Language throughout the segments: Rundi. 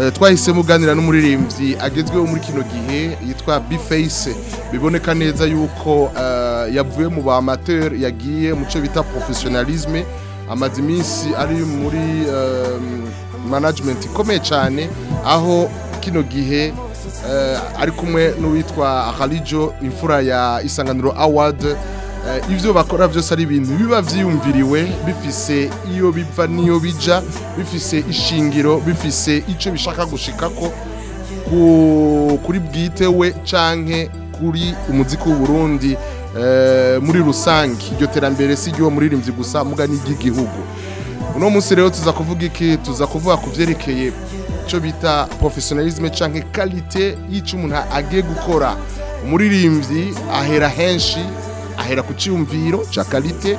Eh, twahisemo uganira n'umuririmbyi agezweho muri kino gihe yitwa bifeyise biboneka neza yuko eh, yavuye mu ba amateri yagiye mu cyo bita porofesiyonalizme amaze iminsi ari muri eh, management ikomeye cyane aho kino gihe ari kumwe n'uwitwa harijo imfura ya isanganiro Award. Eh, ibyo bakora byose ari ibintu biba byiyumviriwe bifise iyo biva n'iyo bija bifise ishingiro bifise icyo bishaka gushika ko kuri bwite we canke kuri umuziki Burundi eh, muri rusange iryo terambere si iryo muririmbyi gusa mugani ry'igihugu uno munsi rero tuza kuvuga iki tuza kuvuga ku byerekeye cyo bita porofesiyonarizme cyangwa kalite y'icyo umuntu agiye gukora umuririmbyi ahera henshi ahera ku cyumviro cya karite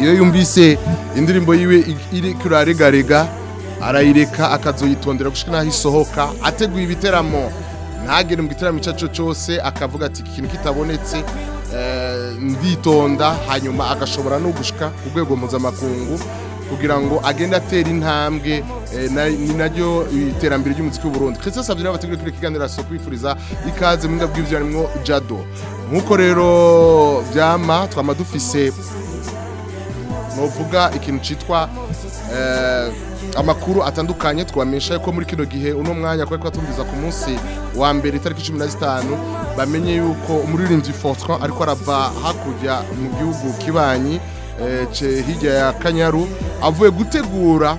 iyo yumvise indirimbo yiwe iri kuraregarega arayireka akazoyitondera gushika naho isohoka ateguye ibiteramo ntagere mu giteramo icyo cyose akavuga ati ikintu kitabonetse eh, nditonda hanyuma agashobora no gushika ku rwego mpuzamakungu kugira ngo agende atera intambwe eh, ni naryo iterambere ry'umuziki Burundi twese asabye n'abategura kuri kiganiro so kwifuriza ikaze mu bw'ibyo harimo jado nk'uko rero byama twama dufise nuvuga ikintu cyitwa eh, amakuru atandukanye twamenyesha ko muri kino gihe uno mwanya ko twumviza ku munsi wa mbere itariki na 15 bamenye yuko umuririmbyi Fortran ariko araba hakujya mu gihugu kibanyi eh, ce hirya ya Kanyaru avuye gutegura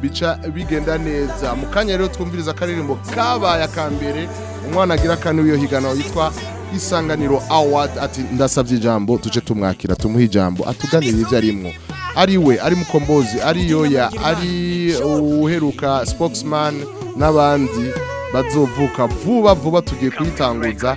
bica bigenda neza mu kanya rero twumviriza akaririmbo kabaye mbere umwana agira kane w'iyo higana yitwa isanganiro awadi ati ndasabye ijambo tujye tumwakira tumuhe ijambo atuganire ibyo arimwo ari we ari mukombozi ari yoya ari uheruka spokesman n'abandi bazovuka vuba vuba tugiye kuyitanguza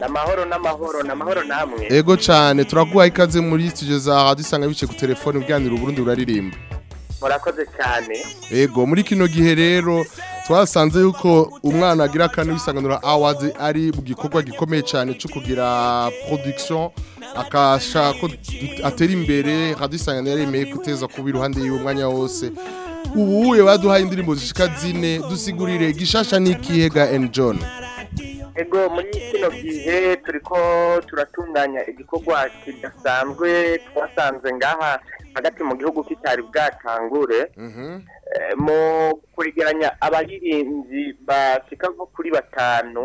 n'amahoro n'amahoro n'amahoro namwe yego cyane turaguha ikaze muri studio za dusanga bice ku telefone ubwanira uburundi buraririmba murakoze cyane yego muri kino gihe rero twasanze yuko umwana agira kane wisanganura awards ari mu gikorwa gikomeye cyane cyo kugira production akashaka atera imbere hadisanganira yemeye kuteza kuba iruhande y'umwanya wose ubu baduhaye indirimbo zishika zine dusigurire gishasha n'ikihe ga eni ego muri kino gihe turiko turatunganya igikorwa kidasanzwe twasanze ngaha hagati mu gihugu kitari bwatangure mhm. eh, mu kwegeranya abaririmbyi basika nko kuri batanu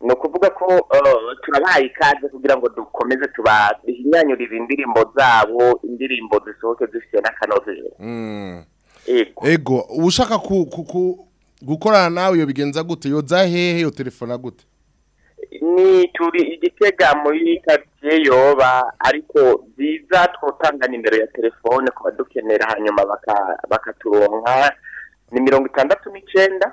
ni ukuvuga ko uh, turabaye ikaze kugira ngo dukomeze tubahinyanyurire indirimbo zabo indirimbo zisohoke zifite n'akanozere mm. ego ushaka gukorana nawe iyo bigenza gute yoza hehe iyo telefona gute ni turi igitega muri karitsiye yoba ariko byiza twotanga nimero ya telefone ku badukenera hanyuma bakaturonka ni mirongo itandatu n'icyenda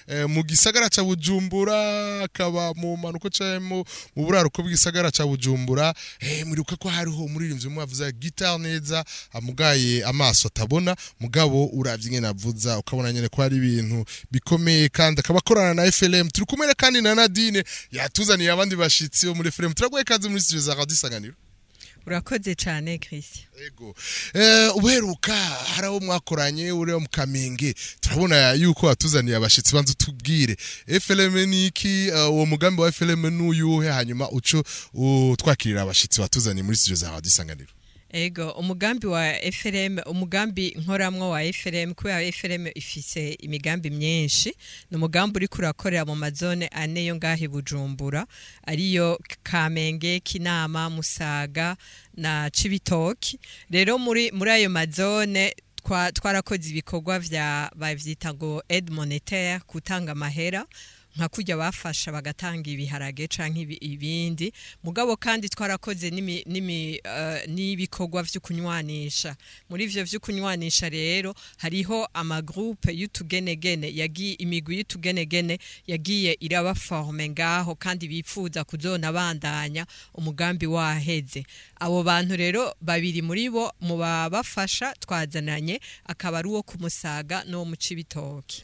eh, mu gisagara ca bujumbura akaba mu manuko cayemo mu buraruko bw'igisagara ca bujumbura eh, muribuka ko hariho umuririmbyi umwe gitari neza amugaye amaso atabona mugabo uravye ingene avuza ukabona nyine ko hari ibintu bikomeye kandi akaba akorana na FLM turi kumwe kandi na Nadine yatuzaniye abandi bashyitsi bo muri FLM turaguhe ikaze muri sitiyo za radiyo urakoze cyane kirisi yego eh, uheruka hari abo mwakoranye uriya mu turabona yuko watuzaniye abashyitsi banza utubwire efereme ni iki eh, uwo mugambi wa efereme n'uyuhe hanyuma uco twakirira abashyitsi watuzaniye muri sitiyo za radiyo ego umugambi wa efuremu umugambi nkoramwo wa efuremu kubera efuremu ifise imigambi myinshi ni umugambi uri kurakorera mu mazone ane yo ngaho i bujumbura ariyo kamenge kinama musaga na cibitoki rero muri muri ayo mazone twarakoze ibikorwa bya bavyita ngo aide monétaire kutanga amahera nka kujya bafasha bagatanga ibiharage cyangwa ibindi mugabo kandi twarakoze eh, n'ibikorwa byo kunywanisha muri ibyo byo kunywanisha rero hariho amagurupe y'utugenegene yagiye imigwi y'utugenegene yagiye irabaforme ngaho kandi bifuza kuzona bandanya umugambi waheze abo bantu rero babiri muri bo mu babafasha twazananye akaba ari uwo kumusaga musaga n'uwo mu cibitoki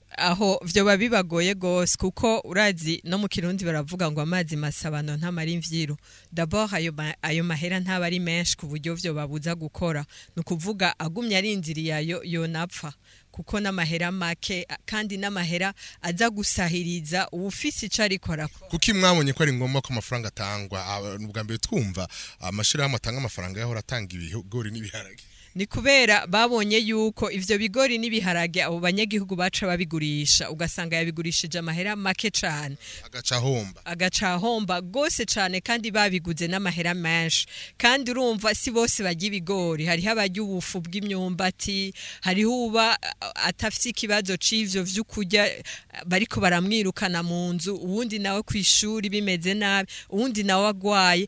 aho byo bibagoye rwose kuko urazi no mu kirundi baravuga ngo amazi masabano ntamara imbyiro daboro ayo mahera ntaba ari menshi ku buryo byo babuza gukora ni ukuvuga agumye arindiriye ayo yonapfa kuko n'amahera make kandi n'amahera aza gusahiriza uwufise icyo ariko arakora kuko mwabonye ko ari ngombwa ko amafaranga atangwa ubwa mbere twumva amashyirahamwe atanga amafaranga yahora atanga ibigori n'ibiharage ni kubera babonye yuko ibyo bigori n'ibiharage abo banyagihugu baca babigurisha ugasanga yabigurishije amahera make cane agacahomba agacahomba gose cane kandi babiguze n'amahera menshi kandi urumva si bose bajya ibigori hariho abajya ubufu bw'imyumbati hariho uba atafise ikibazo c'ivyo vy'ukurya bariko baramwirukana mu nzu uwundi nawe ku ishuri bimeze nabi uwundi nawe agwaye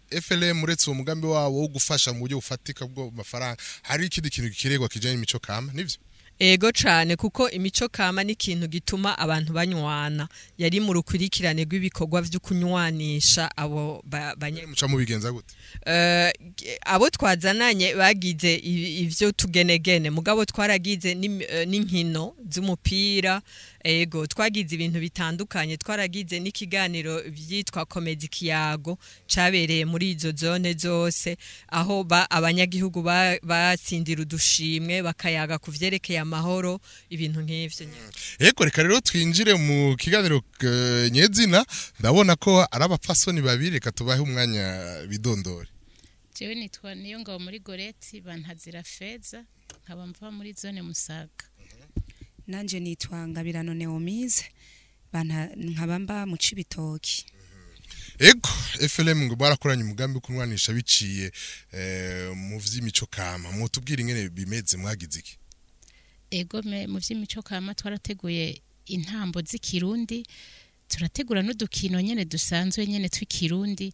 FLM uretse uwo mugambi wawo wo gufasha mu buryo bufatika bwo mafaranga hari ikindi kintu gikeregwa kijanye n'imico kama nivyo ego cyane kuko imico kama n'ikintu gituma abantu banywana yari mu rukurikirane rw'ibikorwa byo kunywanisha abo banyamuca mubigenza gute eh, abo twazananye bagize ibyo tugenegene mugabo twaragize eh, n'inkino z'umupira ego twagize ibintu bitandukanye twaragize n'ikiganiro byitwa komedi kiyago cyabereye muri izo zone zose aho abanyagihugu batsindira udushimwe bakayaga ku byerekeye amahoro ibintu nk'ibyo mm. ego reka rero twinjire mu kiganiro eh, nyezina ndabona ko ari abapfasoni babiri reka tubahe umwanya bidondore jewe nitwa niyo ngabo muri goreti bantazira feza nkaba mva muri zone musaga nanjye nitwa ngabirano neomize nkaba mba mu cibitoki mm-hmm. ego efuperi ngo barakoranye umugambi wo kunwanisha biciye eh, mu by'imico kama mwutubwira ingene bimeze mwagize iki ego mu by'imico kama twarateguye intambo z'ikirundi turategura n'udukino nyine dusanzwe nyine tw'ikirundi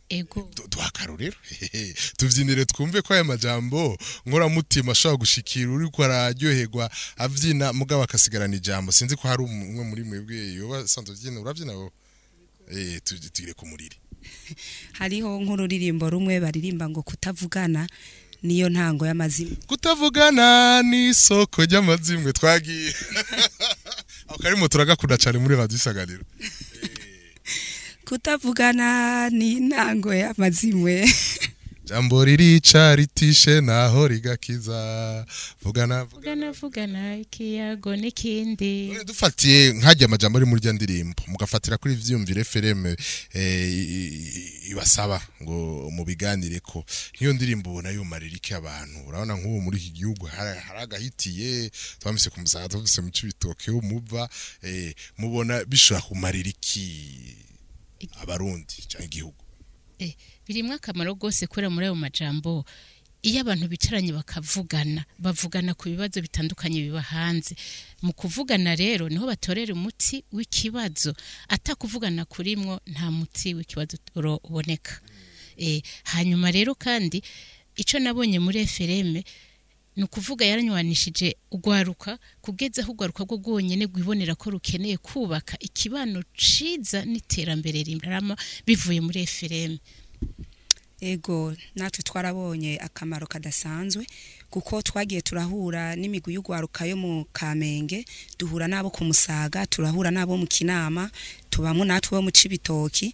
duha akarorero tubyinire twumve ko aya majambo nkoramutima ashobora gushikira uri ko araryoherwa abyina mugabo akasigarana ijambo sinzi ko hari umwe muri mwebwe yoba asanzwe ubyina urabyina wowe eh, tugire ku muriri hariho nk'ururirimbo rumwe baririmba ngo kutavugana niyo ntango y'amazimwe kutavugana ni isoko ry'amazimwe twagiye aho karimo turagakunda cyane muri radiyo isagariro kutavugana n'intango y'amazimwe jambo ririca ritishe naho rigakiza vugana vugana vugana ikiyago n'ikindi dufatiye nkajya amajambo ari muri ndirimbo mugafatira kuri vyumvire filme eh, ibasaba ngo mubiganire ko nk'iyo ndirimbo ubona yumarira iki abantu urabona nk'ubu muri iki gihugu haragahitiye twamise ku musaza twamise mu cibitoke umuva eh, mubona bishobora kumarira iki abarundi cyangwa igihugu eh, birimo akamaro rwose kubera muri ayo majambo iyo abantu bicaranye bakavugana bavugana ku bibazo bitandukanye biba hanze mu kuvugana rero niho batorera umuti w'ikibazo atakuvugana kurimwo nta muti w'ikibazo uboneka eh, hanyuma rero kandi icyo nabonye muri efereme ni ukuvuga yaranywanishije urwaruka kugezaho urwaruka rwo rwonyine rwibonera ko rukeneye kubaka ikibano ciza n'iterambere rirama bivuye muri eferemu ego natwe twarabonye akamaro kadasanzwe kuko twagiye turahura n'imigwi y'urwaruka yo mu kamenge duhura n'abo ku musaga turahura n'abo mu kinama tubamo natwe bo mu cibitoki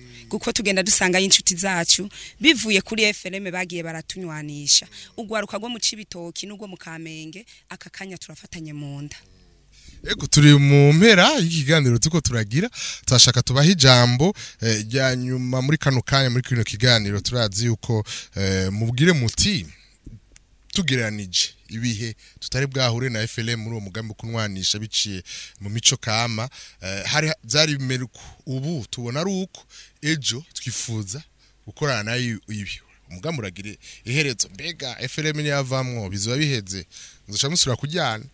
kuko tugenda dusangayo inshuti zacu bivuye kuri FLM bagiye baratunywanisha ugwaruka rwo mu cibitoki n'ugwo mu kamenge aka kanya turafatanye mu nda Ego turi mu mpera y'ikiganiro tuko turagira tashaka tubaha ijambo eh, rya nyuma muri kano kanya muri kino kiganiro turazi yuko eh, mubwire muti tugereranije ibihe tutari bwahure na FLM muri uwo mugambi kunwanisha biciye mu mico kama eh, hari byari bimeruko ubu tubona ari uko ejo twifuza gukorana nayo ibi umugambi uragire iherezo mbega FLM niyavamwo bizaba biheze nzoca kujyana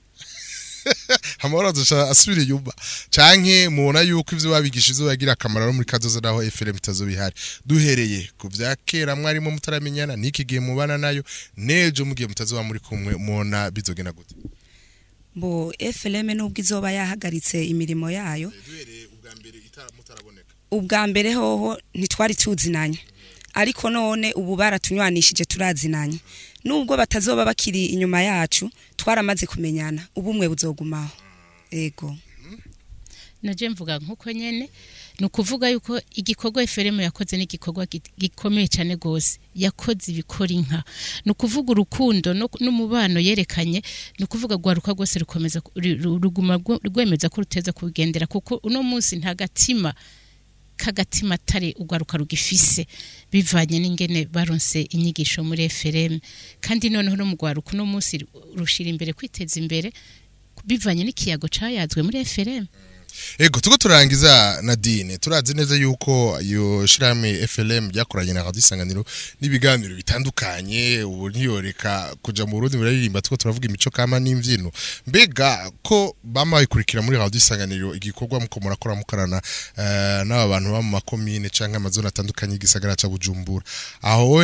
amaroza asubira inyuma canke mubona yuko ivyo babigisha izo bagira akamaro muri kazoza naho FM tazo bihari duhereye ku bya kera mwarimo mutaramenyana niki gihe mubana nayo nejo mugiye wa muri kumwe mubona bizogena gute bo FLM nubwo izoba yahagaritse imirimo yayo ubwa mbere hoho ntitwari tuzinanye ariko none ubu baratunywanishije turazinanye nubwo batazoba bakiri inyuma yacu twaramaze kumenyana ubumwe buzogumaho ego mm-hmm. najye mvuga nk'uko nyine ni ukuvuga yuko igikorwa eferemu yakoze ni igikorwa gikomeye cyane rwose yakoze ibikora inka ni ukuvuga urukundo n'umubano yerekanye ni ukuvuga rwaruka rwose ruguma rwemeza ko ruteza kugendera kuko uno munsi nta gatima Kagatima atari ugaruka rugifise bivanye n'ingene baronse inyigisho muri efereme kandi noneho no mu rwaruka uno munsi rushira imbere kwiteza imbere bivanye n'ikiyago cyayazwe muri efereme Ego tugo turangiza na dine turazi neza yuko iyo shirame FLM ryakoranye na Radio nibiganiro bitandukanye ubu ntiyoreka kuja mu Burundi muraririmba tuko turavuga imico kama n'imvyino mbega ko bama muri Radio Isanganiro igikorwa muko murakora mukarana uh, n'aba bantu ba mu makomine canke amazone atandukanye igisagara ca Bujumbura aho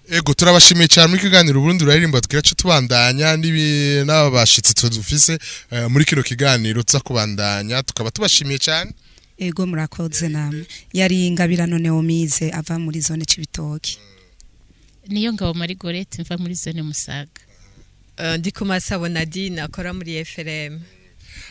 ego turabashimiye cyane muri kiganiro ubundi uraririmba tukiraca tubandanya n'aba bashyitsi dufise eh, muri kino kiganiro tuza kubandanya tukaba tubashimiye cyane ego murakoze namwe yari ingabirano neomize ava muri zone cy'ibitoki mm. niyo ngabo marigorete mva muri zone musaga eh, ndi kumasabona di nakora muri efuperi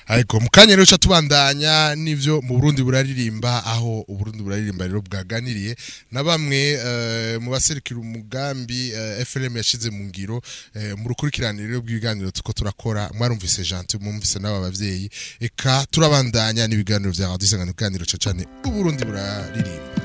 ariko mukanya rero tubandanya n'ibyo mu Burundi buraririmba aho Burundi buraririmba rero bwaganiriye na bamwe eh, mu baserukira umugambi eh, FLM yashize mu ngiro eh, mu rukurikirane rero bw'ibiganiro tuko turakora mwarumvise Gentil mumvise n'aba bavyeyi eka turabandanya n'ibiganiro vya Radio Isanganiro cyane Uburundi buraririmba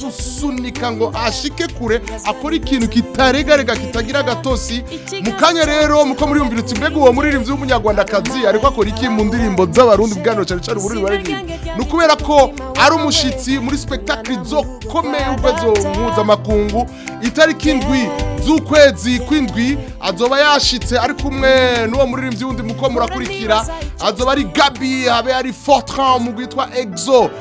gusunika ngo ashike kure akora ikintu kitaregarega kitagira agatosi mu kanya rero muko muriyumvira uti mbega uwo muririmbyi w'umunyarwandakazi ariko akora iki mu ndirimbo z'abarundi bwanwa cyane cyane ubururu baririmba ni ukubera ko ari umushyitsi muri sipetakiri zokomeye urwego mpuzamakungu itariki indwi z'ukwezi kw'indwi azoba yashitse ari kumwe n'uwo muririmbyi wundi muko murakurikira azoba ari gabi habe ari fortran mu gwitwa exo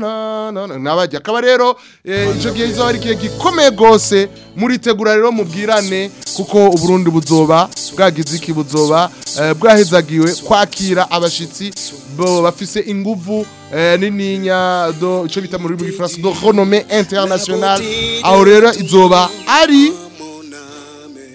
na nabajya akaba rero eh, icyo gihe izaba ari igihe gikomeye rwose muritegura rero mubwirane kuko uburundi buzoba bwagize iki buzoba eh, bwahezagiwe kwakira abashyitsi bafise inguvu eh, n'ininya icyo bita mu rurimi rw'ifaransa do renome internationale aho rero izoba ari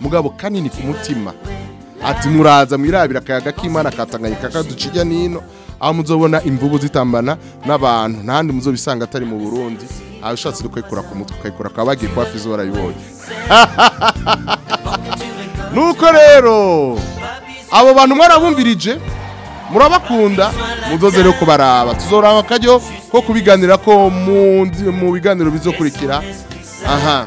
mugabo kanini ku mutima ati muraza mwirabira akayaga k'imana katanganyika kaducinya nino aho muzobona imvubu zitambana n'abantu ntandi muzobisanga atari mu Burundi abashatse kwekura ku mutwe kwekura kabagiye kwa fizo barayibonye nuko rero abo bantu mwarabumvirije murabakunda mudoze rero kubaraba tuzoraba akaryo ko kubiganira ko mu biganiro bizokurikira aha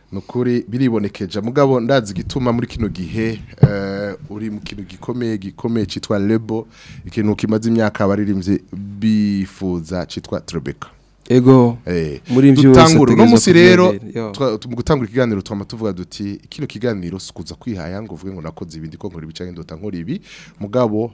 nukuri biribonekeje mugabo ndazi gituma muri kino gihe eh, uri mu kintu gikomeye gikomeye citwa lebo ikintu kimaze imyaka abaririmbye bifuza citwa Trebeka ego eh, muri ibyo dutangura uno munsi rero mu gutangura ikiganiro tuba tuvuga duti kino kiganiro si ukuza kwihaya ngo uvuge ngo nakoze ibindi ko nkora ibice nk'indota nkora ibi mugabo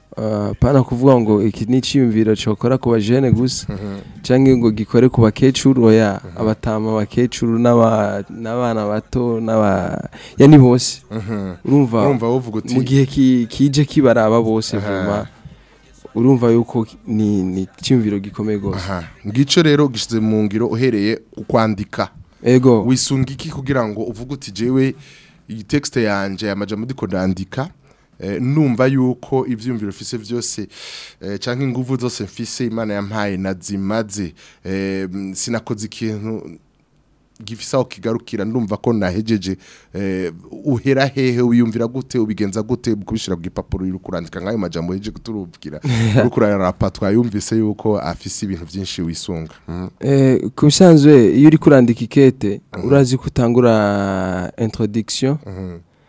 ah, pana kuvuga ngo iki ni icyumviro cyakora ku bajene gusa mhm. cyangwa ngo gikore ku bakecuru ya mhm. abatama bakecuru n'abana bato n'aba bose urumva mu gihe kije aba bose vuba urumva yuko ni cyumviro gikomeye rwose ngico rero gishyize mu ngiro uhereye ukwandika ego wisunga iki kugira ngo uvuge uti jewe iyi texte yanje amajambo ndiko ndandika eh, numva yuko ibyumviro mfise byose eh, cyangwa nguvu zose mfise imana yampaye nazimaze eh, sinakoze ikintu gifisa kigarukira ndumva ko nahejeje eh, uhera hehe wiyumvira gute ubigenza gute kubishira ku gipapuro nk'ayo majambo yeje kuturubwira uri kurarapa twayumvise yuko afise ibintu byinshi wisunga hmm? eh, ku bisanzwe iyo uri kurandika ikete hmm. urazi kutangura utangura introduction hmm.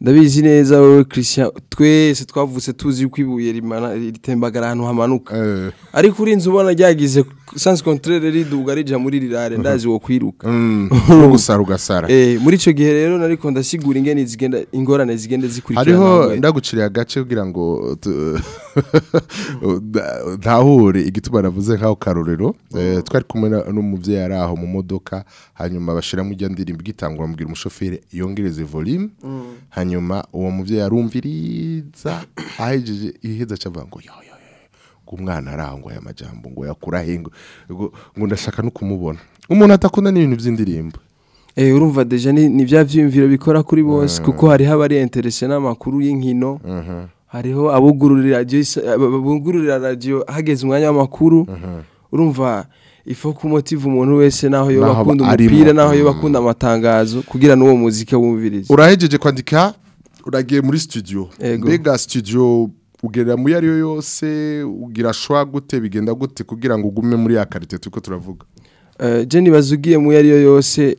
ndabizi neza wowe kirishya twese twavutse tuzi ko ibuye ritembagara ahantu hamanuka eh. ariko inzu ubona ryagize sans contraire riduga rija muri rirare ndazi wo kwiruka no mm. gusara ugasara eh, muri ico gihe rero nariko ndasigura ingene zigenda ingorane zigenda zikurikira hariho ndaguciriye agace kugira ngo ntahure igituma navuze nkaho karorero eh, twari kumwe n'umubyeyi ari aho mu modoka hanyuma bashiramo ijya ndirimbo igitangura mubwira umushoferi yongereze volume mm. hanyuma uwo mubyeyi arumviriza ahejeje iheza cavuga ngo yo umwana arangwa aya majyambo ngo yakurahinga ngo ndashaka no kumubona umuntu atakunda n'ibintu by'indirimbo eh, urumva deje ni bya byiyumviro bikora kuri bose kuko eh. hariho abari interese n'amakuru y'inkino uh-huh. hariho abugururira radiyo hageze umwanya w'amakuru uh-huh. urumva ifu kumutiva umuntu wese naho yoba akunda umupira naho yoba mm. akunda amatangazo kugira n'uwo muziki wumviriza urahejeje kwandika uragiye muri studio mbega studio ugerera muri iyo yose ugira shwa gute bigenda gute kugira ngo ugume muri ya karite turi ko turavuga eh, jeni ugiye muri iyo yo yose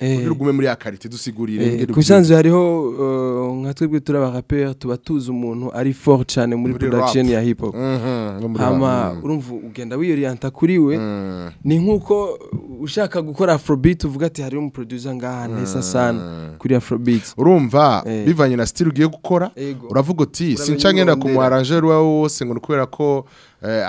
ah, eh. kugira ugume muri akarite dusigurire eh, ku hariho eh, nka twebwe turi abaraperi tuba tuzi umuntu ari fort cyane muri production ya hip hop hmm. urumva ugenda wiyorienta kuri we hmm. ni nk'uko ushaka gukora afrobeat uvuga ati hari umuproducer ngaha neza hmm. sana kuri afrobeat urumva eh. bivanye na style ugiye gukora uravuga uti sinca ngenda ku mu wawe wose ngo kubera ko Eh,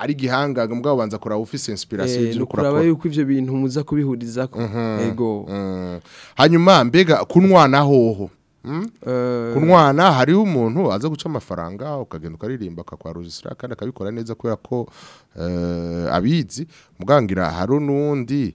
ari igihangaga mbwa ubanza kuraba ufise inspiration y'ibyo eh, kuraba yuko ivyo bintu muza kubihuriza ko yego mhm, mhm. hanyuma mbega kunwana hoho hmm? eh. kunwana hariho umuntu aza guca amafaranga ukagenda ukaririmba akakwaruzisira kandi akabikora neza kubera ko abizi mugangira hari n'undi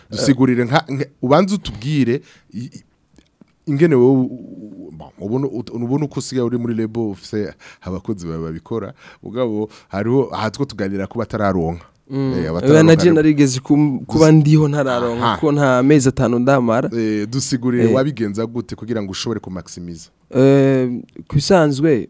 dusigurire ubanza utubwire ingene wowe ubona uko usigaye uri muri rebo ufite abakozi babikora ubwabo hariho aha two tuganira ko mm. eh, eh, batararonka nagiye narigeze kuba ndiho ntararonka kuko nta mezi atanu ndamara eh, dusigurire wabigenza gute kugira ngo ushobore kumakisimiza ku bisanzwe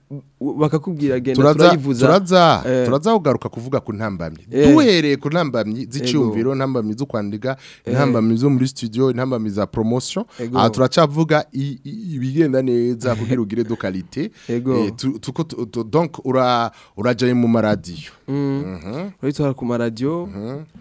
bakakubwira genda turayivuza turaza eh. ugaruka kuvuga ku ntambamyi eh. duhereye ku ntambamyi z'icyumviro intambamyi zo kwandika intambamyi eh. zo muri studio intambamyi za poromosiyo aha turacavuga ibigenda neza kugira ugire do karite donk urajyayo mu maradiyo mm. mhm. urahita ku maradiyo mhm.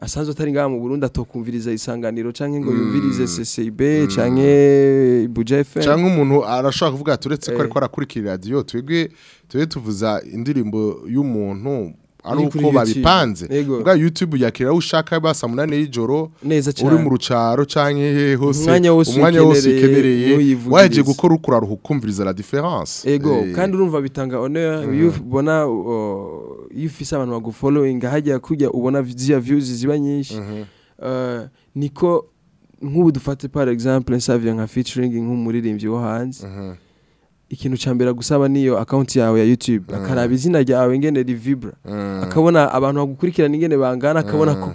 asanzwe atari ngaha mu Burundi atokumviriza isanganiro canke ngo yumvirize mm. CCB mm. canke Ibuja FM canke umuntu arashaka kuvuga turetse ko eh. ariko arakurikira radio twebwe twe tuvuza indirimbo y'umuntu ari uko babipanze bwa YouTube yakira ushaka basa 8 y'ijoro uri mu rucaro canke hose umwanya wose ukenereye waje gukora ukura ruhukumviriza la différence ego eh. kandi urumva bitanga honneur iyo mm. ubona oh, iyo ufise abantu bagufollowing hajya kujya ubona zia views ziba nyinshi mhm. eh, niko nk'ubu dufate par exemple nsavye nka featuring nk'umuririmbyi wo hanze mhm. ikintu ca mbere agusaba niyo akawunti yawe ya YouTube mhm. akaraba izina ryawe ngene rivibra akabona abantu bagukurikirana ingene bangana akabona ko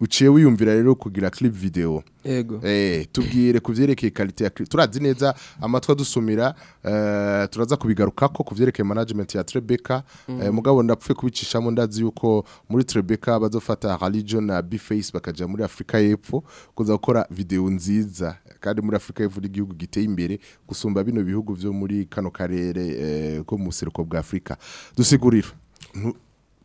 uciye wiyumvira rero kugira clip video yego eh tubwire kuvyerekeye quality ya clip turazi neza amatwa dusumira eh, turaza kubigaruka ko kuvyerekeye management ya Trebeka mm. eh, mugabo ndapfuye kubicishamo ndazi yuko muri Trebeka bazofata religion na Bface bakaja muri Afrika y'Epfo kuza gukora video nziza kandi muri Afrika y'Epfo igihugu giteye imbere gusumba bino bihugu vyo muri kano karere eh, ko mu seruko bwa Afrika dusigurira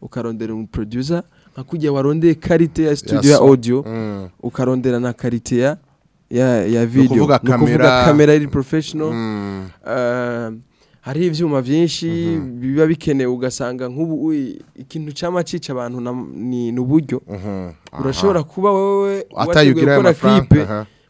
ukarondera umu producer nka kujya warondeye karite ya studio ya audio mm. ukarondera na karite ya ya video nukuvuga kamera kamera iri professional mm. uh, ehm, hari ivyuma vyinshi mm-hmm. biba bikenewe ugasanga nk'ubu ikintu cama abantu ni nuburyo mm-hmm. urashobora kuba wowe wateye gukora clip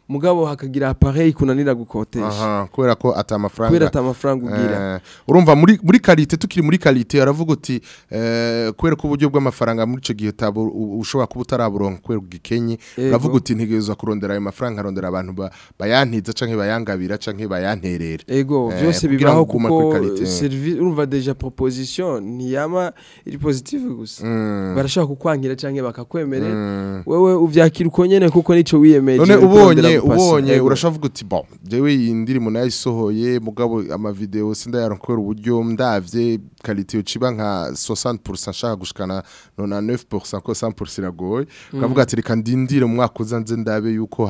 mugabo hakagira appareil kunanira gukotesha kubera ko ata amafaranga kubera ata amafaranga ugira eh, urumva muri muri qualité tukiri muri qualité aravuga uti eh, kubera ko uburyo bw'amafaranga muri ico gihe tabo ushobora kuba utaraburonka kubera ugikenye aravuga uti ntigezwa kurondera ayo mafaranga arondera abantu bayantiza canke bayangabira canke bayanterera ego byose eh, bibaho kuko service urumva deja proposition ntiyama iri positive gusa mm. barashaka kukwankira canke bakakwemerera mm. wewe uvyakira uko nyene kuko nico wiyemeje none ubonye ubonye urashaka kuvuga uti bon njyewe iyi ndirimbo nayisohoye mugabo amavideo sinda yarankorera uburyo ndavye qualité uciba nka 60% nshaka gushikana 99% ko 100% iragoye ukavuga mm. ati reka ndindire mu uza nze ndabe yuko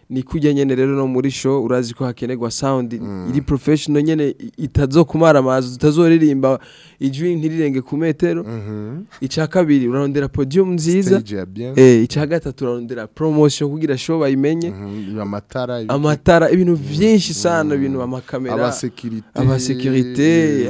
ni kujya nyene rero no muri show urazi ko hakenegwa sound mm. iri professional nyene itazokumara amazi tutazoririmba ijwi ntirirenge ku metero mm -hmm. ica kabiri urarondera podium nziza eh ica gatatu urarondera promotion kugira show bayimenye mm -hmm. amatara amatara ibintu mm-hmm. vyinshi sana ibintu mm. amakamera abasekirite abasekirite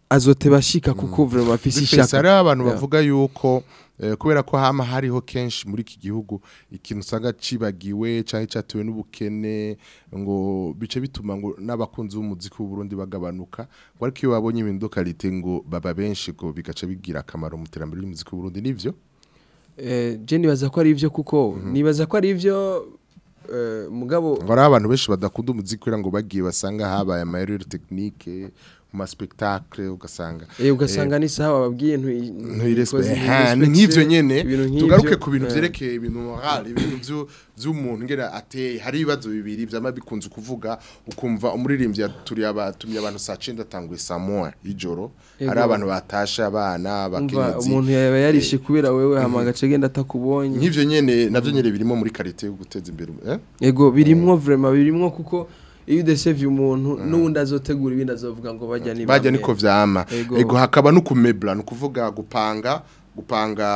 azoteba ashika kuko mm. vurema afise ishaka hari abantu bavuga yuko Eh, kubera ko hama hariho kenshi muri iki gihugu ikintu usanga cibagiwe cyangwa cyatuwe n'ubukene ngo bice bituma ngo n'abakunzi b'umuziki w’u Burundi bagabanuka ngo ariko iyo babonye ibintu kalite ngo baba benshi ngo bigaca bigira akamaro mu iterambere ry'umuziki Burundi nivyo eh, je nibaza ko ari ivyo kuko mhm. nibaza ko ari ivyo eh, mugabo ngo ari abantu benshi badakunda umuziki kugira ngo bagiye basanga habaye amayeri technique mu maspektakle ugasanga eh ugasanga eh, ni sawa babwiye ntuyirespect nk'ivyo eh, nyene tugaruke ku bintu eh. vyerekeye ibintu moral ibintu vyo vy'umuntu ngera ate hari ibibazo bibiri vyama bikunze kuvuga ukumva umuririmbyi turi abatumye abantu saa 9 atanguye saa 1 ijoro hari abantu batasha abana bakenyezi umuntu yaba yarishe kubera wewe hama gace genda atakubonye nk'ivyo nyene navyo nyene birimo muri karite yo guteza imbere eh yego birimo vraiment birimwo kuko iyo udesheje umuntu ah. n'undi azotegura ibindi azovuga ngo bajya ni bajya niko vyama ego hakaba no kumebla no kuvuga gupanga gupanga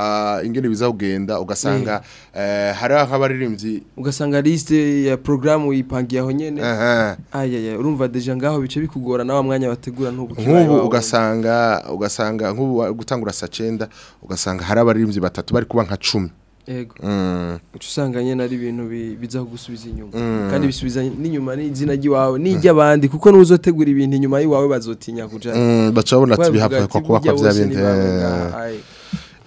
ingene biza kugenda ugasanga eh, eh hari nk'abaririmbyi ugasanga liste ya programme uyipangiye aho nyene aya urumva deja ngaho bice bikugora nawe mwanya bategura ntubu ugasanga ugasanga nkubu gutangura sa 9 ugasanga hari abaririmbyi batatu bari kuba nka 10 yego mm. uca usanga nyine ari ibintu biza gusubiza inyuma mm. kandi bisubiza n'inyuma n'izina ry'iwawe n'iry'abandi kuko n'uzotegura ibintu inyuma y'iwawe bazotinya kujyayo mm, baca babona ati bihapfa kuba kwa bya bindi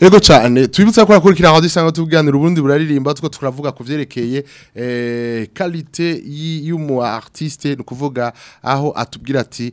Ego cyane twibutse ko yakurikira aho dusanga tuganira uburundi buraririmba twa turavuga ku byerekeye eh qualité y'umu artiste no kuvuga aho atubwira ati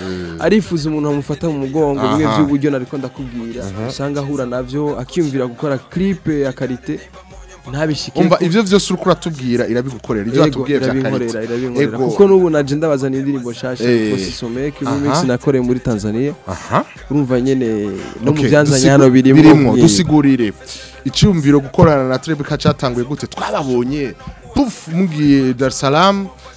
eh. arifuza umuntu amufata mu mugongo bimwe vy'uburyo nariko ndakubwira usanga ahura navyo akiyumvira gukora clip ya karite ntabishike umva ivyo vyose uriko irabigukorera ivyo watubwiye vyakarita kuko n'ubu naje ndabazana indirimbo nshasha gusa eh. isomeke nakoreye muri Tanzania urumva nyene no mu vyanzanyano birimo dusigurire icyumviro gukorana na Trebeca cyatanguye gute twababonye puf mugiye Dar Salaam eh.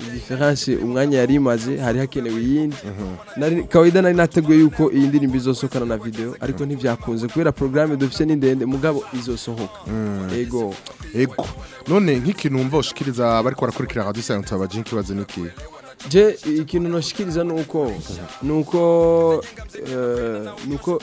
igikarasi umwanya yari imaze hari hakenewe iyindi mhm. kawaida nari nateguye yuko iyi ndirimbo izosohokana na videwo ariko mhm. ntibyakunze kubera porogaramu dufite ni ndende mugabo izosohoka mhm. ego ego none nk'ikintu wumva ushikiriza bari kubakurikira nka dusanga tubabaje n'ikibazo n'ikihe je ikintu nashikiriza nuko nuko eh, nuko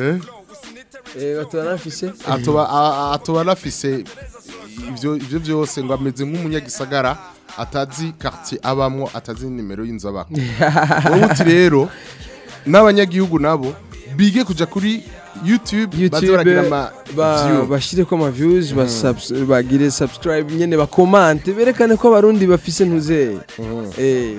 eh atuba anafise ibyo byose ngo ameze nk'umunyagisagara atazi karti abamo atazi nimero y'inzu abamo rero n'abanyagihugu nabo bige kujya kuri youtube yutube bashyire ko ama viyuzi mm. bagire subscribe nyine bakomante berekane ko abarundi bafise ntuzeye mm. eh.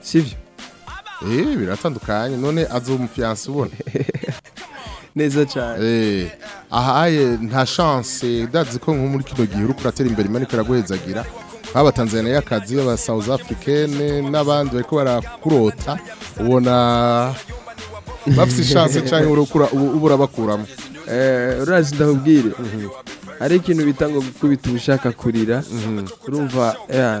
sivyo eh biratandukanye none azumufiyanse ubona neza cyane eh, ahaye nta chance ndazi ko nko muri kino gihe uri kuratera imbere imanika iraguhezagira nk'aba tanzaniyakazi aba south african n'abandi bari barakurota ubona bafite ishansi cyangwa uba urabakuramo eh, urazi ndakubwire hari ikintu bita gukubita ubushaka kurira mhm. urumva eh,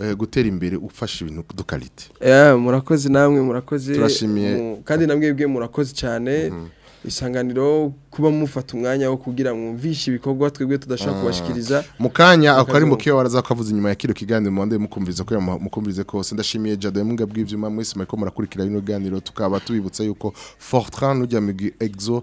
eh, gutera imbere ufashe ibintu dukarite murakoze namwe murakoze turashimiye kandi namwe murakoze cyane isanganiro kuba mufata umwanya wo kugira mwumvishe ibikorwa twebwe tudashaka ah. kubashikiriza mukanya akari mu kiyo waraza kavuze inyuma ya kiro kiganiro monde mukumvize ko mukumvize kose ndashimiye Jado Munga bw'ivyuma mwese mako murakurikira bino ganiro tukaba tubibutsa yuko Fortran ujya mu Exo